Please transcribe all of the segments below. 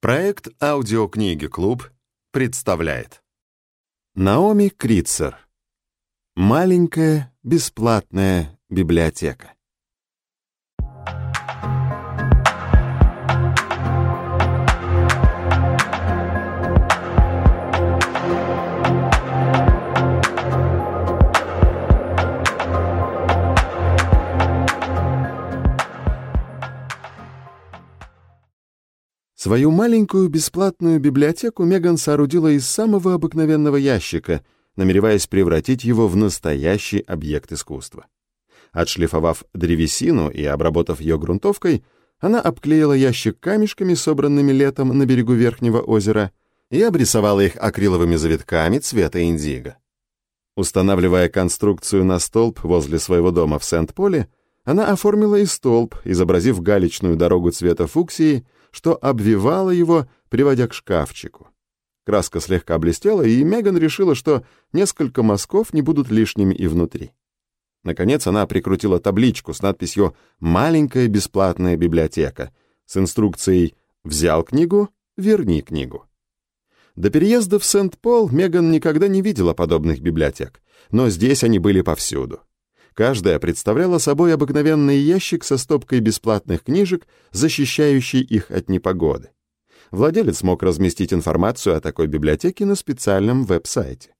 Проект «Аудиокниги Клуб» представляет Наоми Критцер «Маленькая бесплатная библиотека» Свою маленькую бесплатную библиотеку Меган соорудила из самого обыкновенного ящика, намереваясь превратить его в настоящий объект искусства. Отшлифовав древесину и обработав ее грунтовкой, она обклеила ящик камешками, собранными летом на берегу Верхнего озера, и обрисовала их акриловыми завитками цвета индиго. Устанавливая конструкцию на столб возле своего дома в Сент-Поле, она оформила и столб, изобразив галечную дорогу цвета фуксии — что обвивало его, приводя к шкафчику. Краска слегка блестела, и Меган решила, что несколько мазков не будут лишними и внутри. Наконец она прикрутила табличку с надписью «Маленькая бесплатная библиотека» с инструкцией «Взял книгу, верни книгу». До переезда в Сент-Пол Меган никогда не видела подобных библиотек, но здесь они были повсюду. Каждая представляла собой обыкновенный ящик со стопкой бесплатных книжек, защищающий их от непогоды. Владелец мог разместить информацию о такой библиотеке на специальном веб-сайте.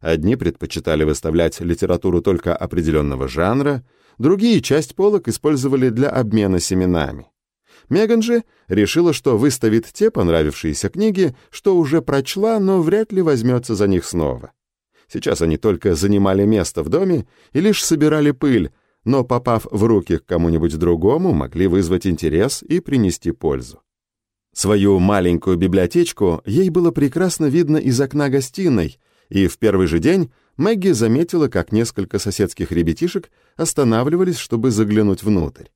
Одни предпочитали выставлять литературу только определенного жанра, другие часть полок использовали для обмена семенами. Меган же решила, что выставит те понравившиеся книги, что уже прочла, но вряд ли возьмется за них снова. Сейчас они только занимали место в доме и лишь собирали пыль, но, попав в руки к кому-нибудь другому, могли вызвать интерес и принести пользу. Свою маленькую библиотечку ей было прекрасно видно из окна гостиной, и в первый же день Мэгги заметила, как несколько соседских ребятишек останавливались, чтобы заглянуть внутрь.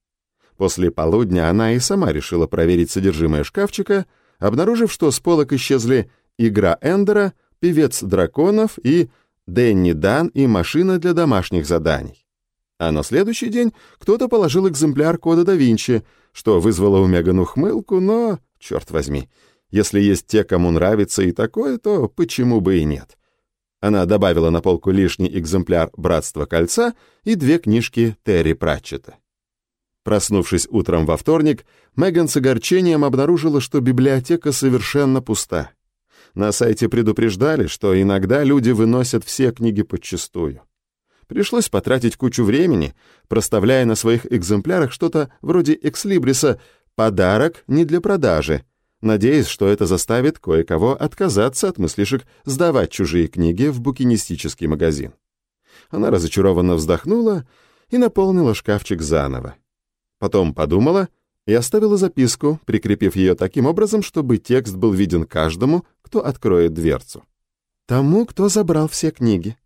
После полудня она и сама решила проверить содержимое шкафчика, обнаружив, что с полок исчезли «Игра Эндера», «Певец драконов» и Дэнни Дан и машина для домашних заданий. А на следующий день кто-то положил экземпляр кода да Винчи, что вызвало у Меган ухмылку, но, черт возьми, если есть те, кому нравится и такое, то почему бы и нет? Она добавила на полку лишний экземпляр «Братства кольца» и две книжки Терри Пратчета. Проснувшись утром во вторник, Меган с огорчением обнаружила, что библиотека совершенно пуста. На сайте предупреждали, что иногда люди выносят все книги подчистую. Пришлось потратить кучу времени, проставляя на своих экземплярах что-то вроде экслибриса «подарок не для продажи», надеясь, что это заставит кое-кого отказаться от мыслишек сдавать чужие книги в букинистический магазин. Она разочарованно вздохнула и наполнила шкафчик заново. Потом подумала и оставила записку, прикрепив ее таким образом, чтобы текст был виден каждому, кто откроет дверцу. Тому, кто забрал все книги.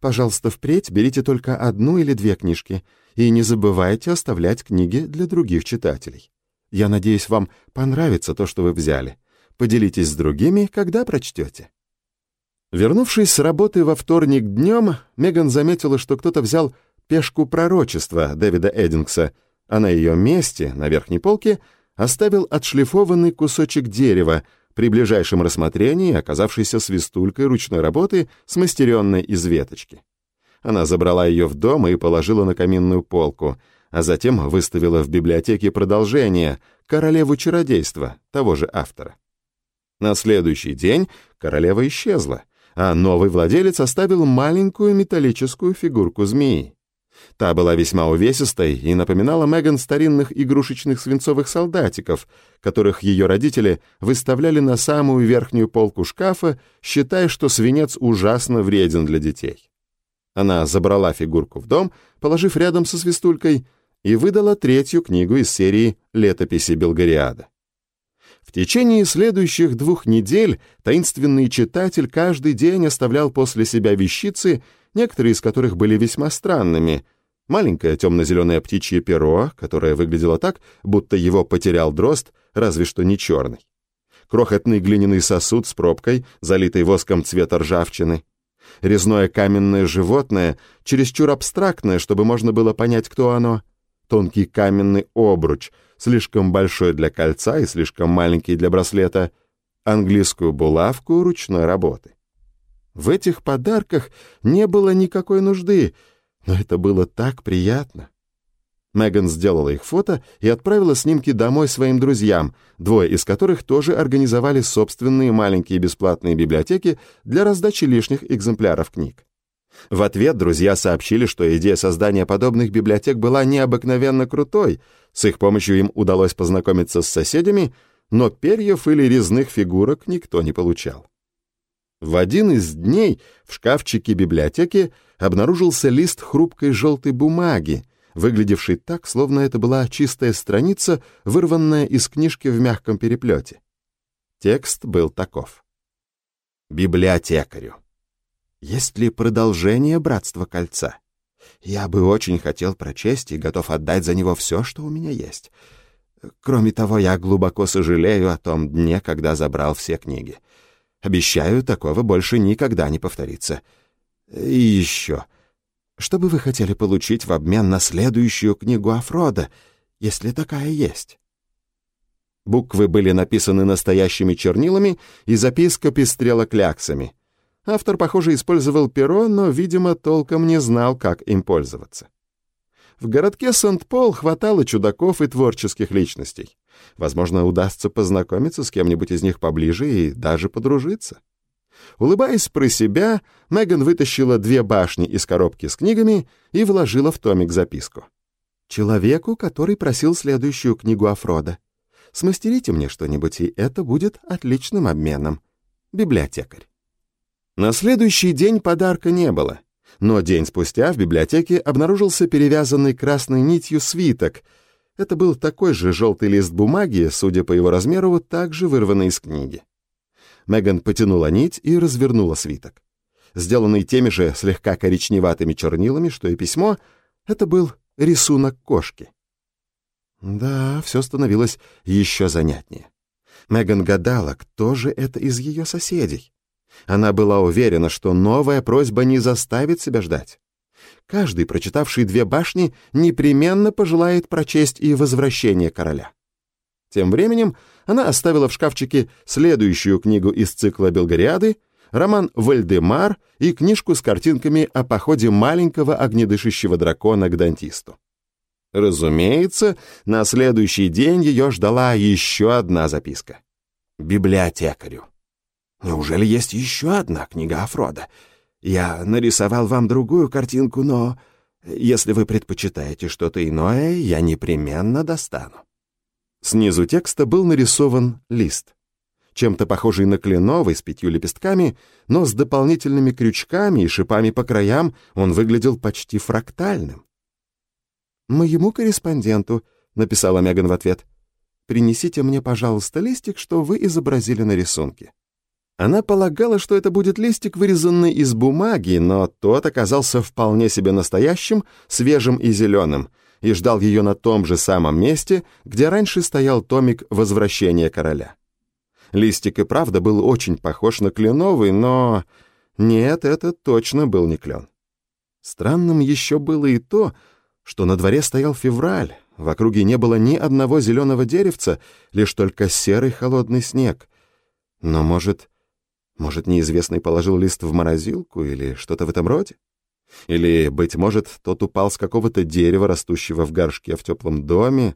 Пожалуйста, впредь берите только одну или две книжки и не забывайте оставлять книги для других читателей. Я надеюсь, вам понравится то, что вы взяли. Поделитесь с другими, когда прочтете. Вернувшись с работы во вторник днем, Меган заметила, что кто-то взял «Пешку пророчества» Дэвида Эддингса, а А на ее месте, на верхней полке, оставил отшлифованный кусочек дерева, при ближайшем рассмотрении оказавшийся свистулькой ручной работы, смастеренной из веточки. Она забрала ее в дом и положила на каминную полку, а затем выставила в библиотеке продолжение «Королеву чародейства» того же автора. На следующий день королева исчезла, а новый владелец оставил маленькую металлическую фигурку змеи. Та была весьма увесистой и напоминала Меган старинных игрушечных свинцовых солдатиков, которых ее родители выставляли на самую верхнюю полку шкафа, считая, что свинец ужасно вреден для детей. Она забрала фигурку в дом, положив рядом со свистулькой, и выдала третью книгу из серии «Летописи Белгариада». В течение следующих двух недель таинственный читатель каждый день оставлял после себя вещицы, некоторые из которых были весьма странными. Маленькое темно-зеленое птичье перо, которое выглядело так, будто его потерял дрозд, разве что не черный. Крохотный глиняный сосуд с пробкой, залитый воском цвета ржавчины. Резное каменное животное, чересчур абстрактное, чтобы можно было понять, кто оно. Тонкий каменный обруч, слишком большой для кольца и слишком маленький для браслета, английскую булавку ручной работы. В этих подарках не было никакой нужды, но это было так приятно. Меган сделала их фото и отправила снимки домой своим друзьям, двое из которых тоже организовали собственные маленькие бесплатные библиотеки для раздачи лишних экземпляров книг. В ответ друзья сообщили, что идея создания подобных библиотек была необыкновенно крутой, с их помощью им удалось познакомиться с соседями, но перьев или резных фигурок никто не получал. В один из дней в шкафчике библиотеки обнаружился лист хрупкой желтой бумаги, выглядевший так, словно это была чистая страница, вырванная из книжки в мягком переплете. Текст был таков. «Библиотекарю. Есть ли продолжение Братства Кольца? Я бы очень хотел прочесть и готов отдать за него все, что у меня есть. Кроме того, я глубоко сожалею о том дне, когда забрал все книги. Обещаю, такого больше никогда не повторится. И еще. Что бы вы хотели получить в обмен на следующую книгу Афрода, если такая есть? Буквы были написаны настоящими чернилами, и записка пестрела кляксами — Автор, похоже, использовал перо, но, видимо, толком не знал, как им пользоваться. В городке Сент-Пол хватало чудаков и творческих личностей. Возможно, удастся познакомиться с кем-нибудь из них поближе и даже подружиться. Улыбаясь про себя, Меган вытащила две башни из коробки с книгами и вложила в томик записку. «Человеку, который просил следующую книгу о Смастерите мне что-нибудь, и это будет отличным обменом. Библиотекарь». На следующий день подарка не было, но день спустя в библиотеке обнаружился перевязанный красной нитью свиток. Это был такой же желтый лист бумаги, судя по его размеру, также вырванный из книги. Меган потянула нить и развернула свиток. Сделанный теми же слегка коричневатыми чернилами, что и письмо, это был рисунок кошки. Да, все становилось еще занятнее. Меган гадала, кто же это из ее соседей. Она была уверена, что новая просьба не заставит себя ждать. Каждый, прочитавший «Две башни», непременно пожелает прочесть и «Возвращение короля». Тем временем она оставила в шкафчике следующую книгу из цикла «Белгариады», роман «Вальдемар» и книжку с картинками о походе маленького огнедышащего дракона к дантисту. Разумеется, на следующий день ее ждала еще одна записка. Библиотекарю. Неужели есть еще одна книга Афрода? Я нарисовал вам другую картинку, но если вы предпочитаете что-то иное, я непременно достану». Снизу текста был нарисован лист, чем-то похожий на кленовый с пятью лепестками, но с дополнительными крючками и шипами по краям он выглядел почти фрактальным. «Моему корреспонденту», — написала Меган в ответ, — «принесите мне, пожалуйста, листик, что вы изобразили на рисунке». Она полагала, что это будет листик, вырезанный из бумаги, но тот оказался вполне себе настоящим, свежим и зеленым, и ждал ее на том же самом месте, где раньше стоял томик «Возвращение короля». Листик и правда был очень похож на кленовый, но... Нет, это точно был не клен. Странным еще было и то, что на дворе стоял февраль, в округе не было ни одного зеленого деревца, лишь только серый холодный снег. Но, может, может, неизвестный положил лист в морозилку или что-то в этом роде? Или, быть может, тот упал с какого-то дерева, растущего в горшке в теплом доме?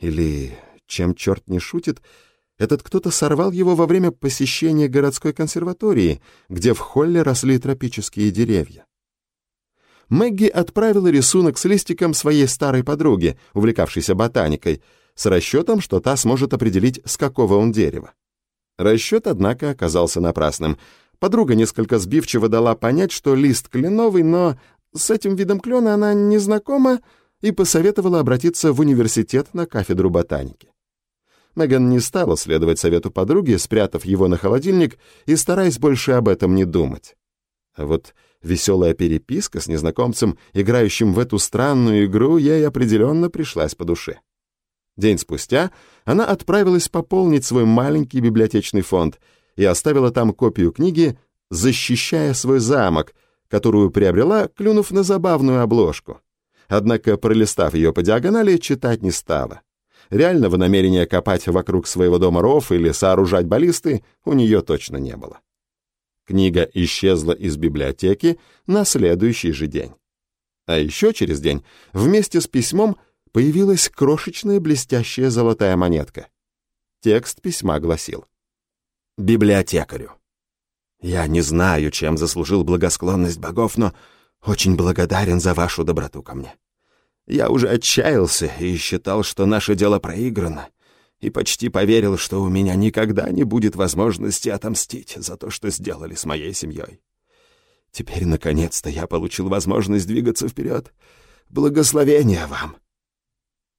Или, чем черт не шутит, этот кто-то сорвал его во время посещения городской консерватории, где в холле росли тропические деревья. Мэгги отправила рисунок с листиком своей старой подруге, увлекавшейся ботаникой, с расчетом, что та сможет определить, с какого он дерева. Расчет, однако, оказался напрасным. Подруга несколько сбивчиво дала понять, что лист кленовый, но с этим видом клена она не знакома и посоветовала обратиться в университет на кафедру ботаники. Меган не стала следовать совету подруги, спрятав его на холодильник и стараясь больше об этом не думать. А вот веселая переписка с незнакомцем, играющим в эту странную игру, ей определенно пришлась по душе. День спустя она отправилась пополнить свой маленький библиотечный фонд и оставила там копию книги «Защищая свой замок», которую приобрела, клюнув на забавную обложку. Однако, пролистав ее по диагонали, читать не стала. Реального намерения копать вокруг своего дома ров или сооружать баллисты у нее точно не было. Книга исчезла из библиотеки на следующий же день. А еще через день вместе с письмом – появилась крошечная блестящая золотая монетка. Текст письма гласил. «Библиотекарю. Я не знаю, чем заслужил благосклонность богов, но очень благодарен за вашу доброту ко мне. Я уже отчаялся и считал, что наше дело проиграно, и почти поверил, что у меня никогда не будет возможности отомстить за то, что сделали с моей семьей. Теперь, наконец-то, я получил возможность двигаться вперед. Благословения вам!»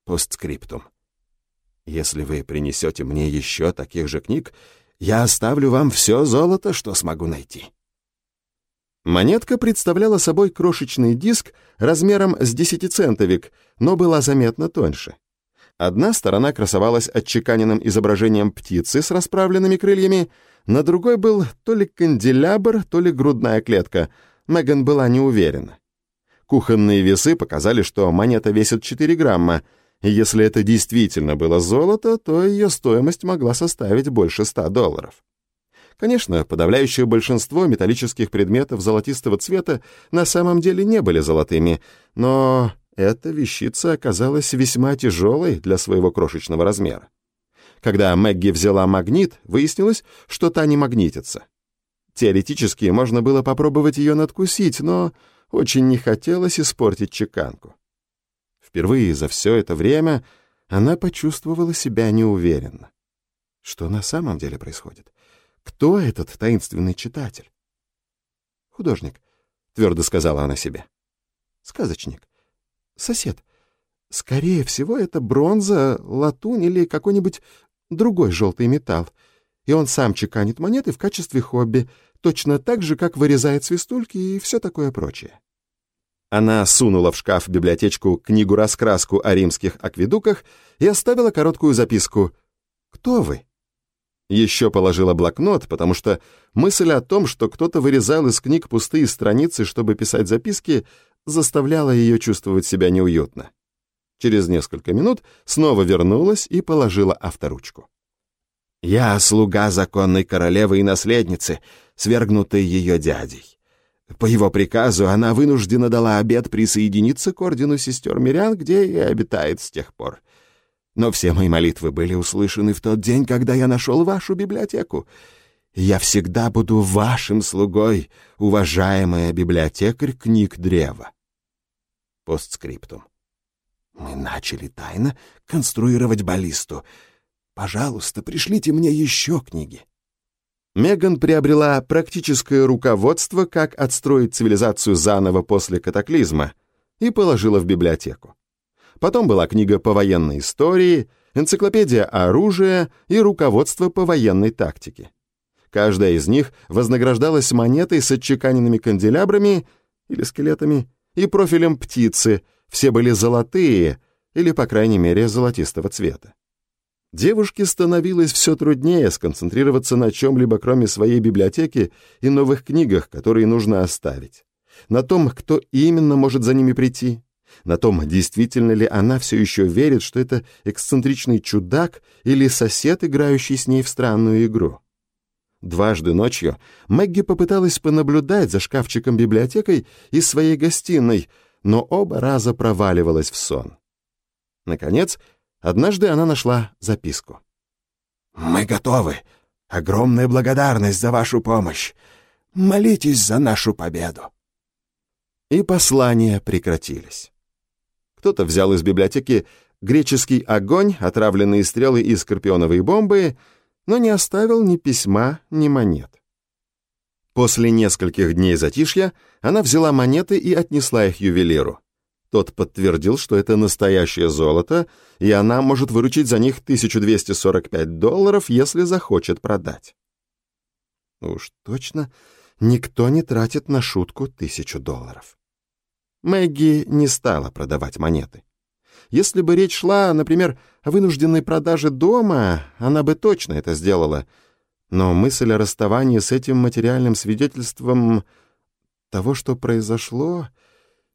Постскриптум. Если вы принесете мне еще таких же книг, я оставлю вам все золото, что смогу найти. Монетка представляла собой крошечный диск размером с десятицентовик, но была заметно тоньше. Одна сторона красовалась отчеканенным изображением птицы с расправленными крыльями, на другой был то ли канделябр, то ли грудная клетка. Меган была не уверена. Кухонные весы показали, что монета весит 4 грамма — если это действительно было золото, то ее стоимость могла составить больше ста долларов. Конечно, подавляющее большинство металлических предметов золотистого цвета на самом деле не были золотыми, но эта вещица оказалась весьма тяжелой для своего крошечного размера. Когда Мэгги взяла магнит, выяснилось, что та не магнитится. Теоретически можно было попробовать ее надкусить, но очень не хотелось испортить чеканку. Впервые за все это время она почувствовала себя неуверенно. Что на самом деле происходит? Кто этот таинственный читатель? «Художник», — твердо сказала она себе. «Сказочник. Сосед. Скорее всего, это бронза, латунь или какой-нибудь другой желтый металл. И он сам чеканит монеты в качестве хобби, точно так же, как вырезает свистульки и все такое прочее». Она сунула в шкаф библиотечку книгу-раскраску о римских акведуках и оставила короткую записку «Кто вы?». Еще положила блокнот, потому что мысль о том, что кто-то вырезал из книг пустые страницы, чтобы писать записки, заставляла ее чувствовать себя неуютно. Через несколько минут снова вернулась и положила авторучку. «Я слуга законной королевы и наследницы, свергнутый ее дядей. По его приказу она вынуждена дала обед присоединиться к ордену сестер мирян, где и обитает с тех пор. Но все мои молитвы были услышаны в тот день, когда я нашел вашу библиотеку. Я всегда буду вашим слугой, уважаемая библиотекарь книг древа. Постскриптум. Мы начали тайно конструировать баллисту. Пожалуйста, пришлите мне еще книги. Меган приобрела практическое руководство, как отстроить цивилизацию заново после катаклизма, и положила в библиотеку. Потом была книга по военной истории, энциклопедия оружия и руководство по военной тактике. Каждая из них вознаграждалась монетой с отчеканенными канделябрами или скелетами и профилем птицы, все были золотые или, по крайней мере, золотистого цвета. Девушке становилось все труднее сконцентрироваться на чем-либо, кроме своей библиотеки и новых книгах, которые нужно оставить. На том, кто именно может за ними прийти. На том, действительно ли она все еще верит, что это эксцентричный чудак или сосед, играющий с ней в странную игру. Дважды ночью Мэгги попыталась понаблюдать за шкафчиком-библиотекой и своей гостиной, но оба раза проваливалась в сон. Наконец, Однажды она нашла записку. «Мы готовы. Огромная благодарность за вашу помощь. Молитесь за нашу победу». И послания прекратились. Кто-то взял из библиотеки греческий огонь, отравленные стрелы и скорпионовые бомбы, но не оставил ни письма, ни монет. После нескольких дней затишья она взяла монеты и отнесла их ювелиру. Тот подтвердил, что это настоящее золото, и она может выручить за них 1245 долларов, если захочет продать. Уж точно, никто не тратит на шутку тысячу долларов. Мэгги не стала продавать монеты. Если бы речь шла, например, о вынужденной продаже дома, она бы точно это сделала. Но мысль о расставании с этим материальным свидетельством того, что произошло,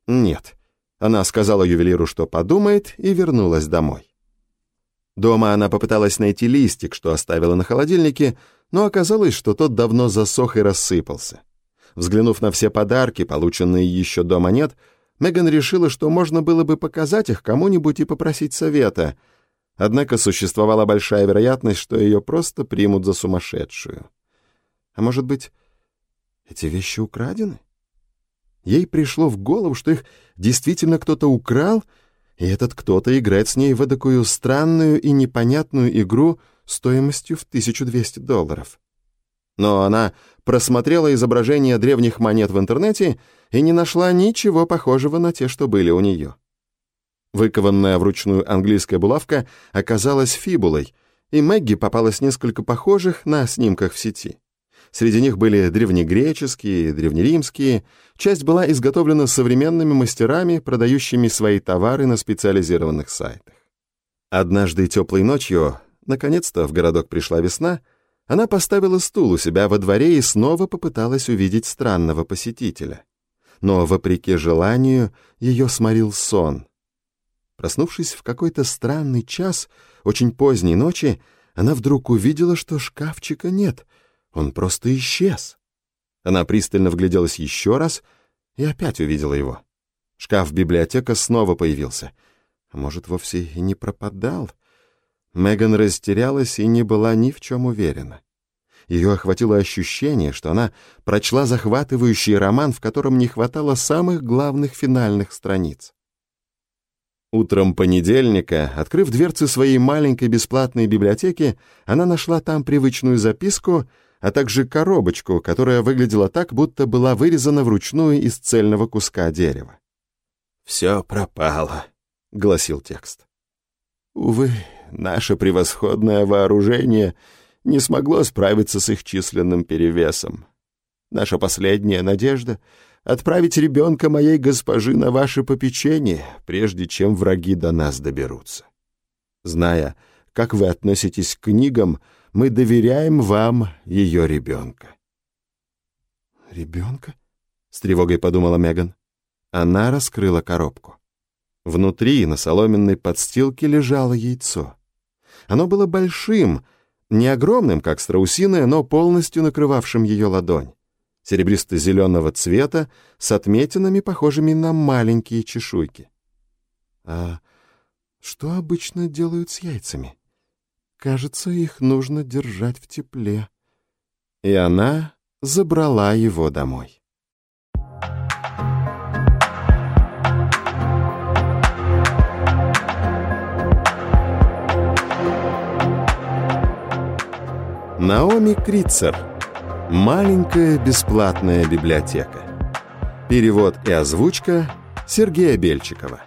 нет. Она сказала ювелиру, что подумает, и вернулась домой. Дома она попыталась найти листик, что оставила на холодильнике, но оказалось, что тот давно засох и рассыпался. Взглянув на все подарки, полученные еще дома нет, Меган решила, что можно было бы показать их кому-нибудь и попросить совета, однако существовала большая вероятность, что ее просто примут за сумасшедшую. А может быть, эти вещи украдены? Ей пришло в голову, что их действительно кто-то украл, и этот кто-то играет с ней в такую странную и непонятную игру стоимостью в 1200 долларов. Но она просмотрела изображения древних монет в интернете и не нашла ничего похожего на те, что были у нее. Выкованная вручную английская булавка оказалась фибулой, и Мэгги попалось несколько похожих на снимках в сети. Среди них были древнегреческие, древнеримские. Часть была изготовлена современными мастерами, продающими свои товары на специализированных сайтах. Однажды теплой ночью, наконец-то в городок пришла весна, она поставила стул у себя во дворе и снова попыталась увидеть странного посетителя. Но, вопреки желанию, ее сморил сон. Проснувшись в какой-то странный час, очень поздней ночи, она вдруг увидела, что шкафчика нет — Он просто исчез. Она пристально вгляделась еще раз и опять увидела его. Шкаф-библиотека снова появился. Может, вовсе и не пропадал? Меган растерялась и не была ни в чем уверена. Ее охватило ощущение, что она прочла захватывающий роман, в котором не хватало самых главных финальных страниц. Утром понедельника, открыв дверцы своей маленькой бесплатной библиотеки, она нашла там привычную записку — а также коробочку, которая выглядела так, будто была вырезана вручную из цельного куска дерева. «Все пропало», — гласил текст. «Увы, наше превосходное вооружение не смогло справиться с их численным перевесом. Наша последняя надежда — отправить ребенка моей госпожи на ваше попечение, прежде чем враги до нас доберутся. Зная, как вы относитесь к книгам, — мы доверяем вам ее ребенка». «Ребенка?» — с тревогой подумала Меган. Она раскрыла коробку. Внутри на соломенной подстилке лежало яйцо. Оно было большим, не огромным, как страусиное, но полностью накрывавшим ее ладонь, серебристо-зеленого цвета, с отметинами, похожими на маленькие чешуйки. «А что обычно делают с яйцами?» Кажется, их нужно держать в тепле. И она забрала его домой. Наоми Крицер. Маленькая бесплатная библиотека. Перевод и озвучка Сергея Бельчикова.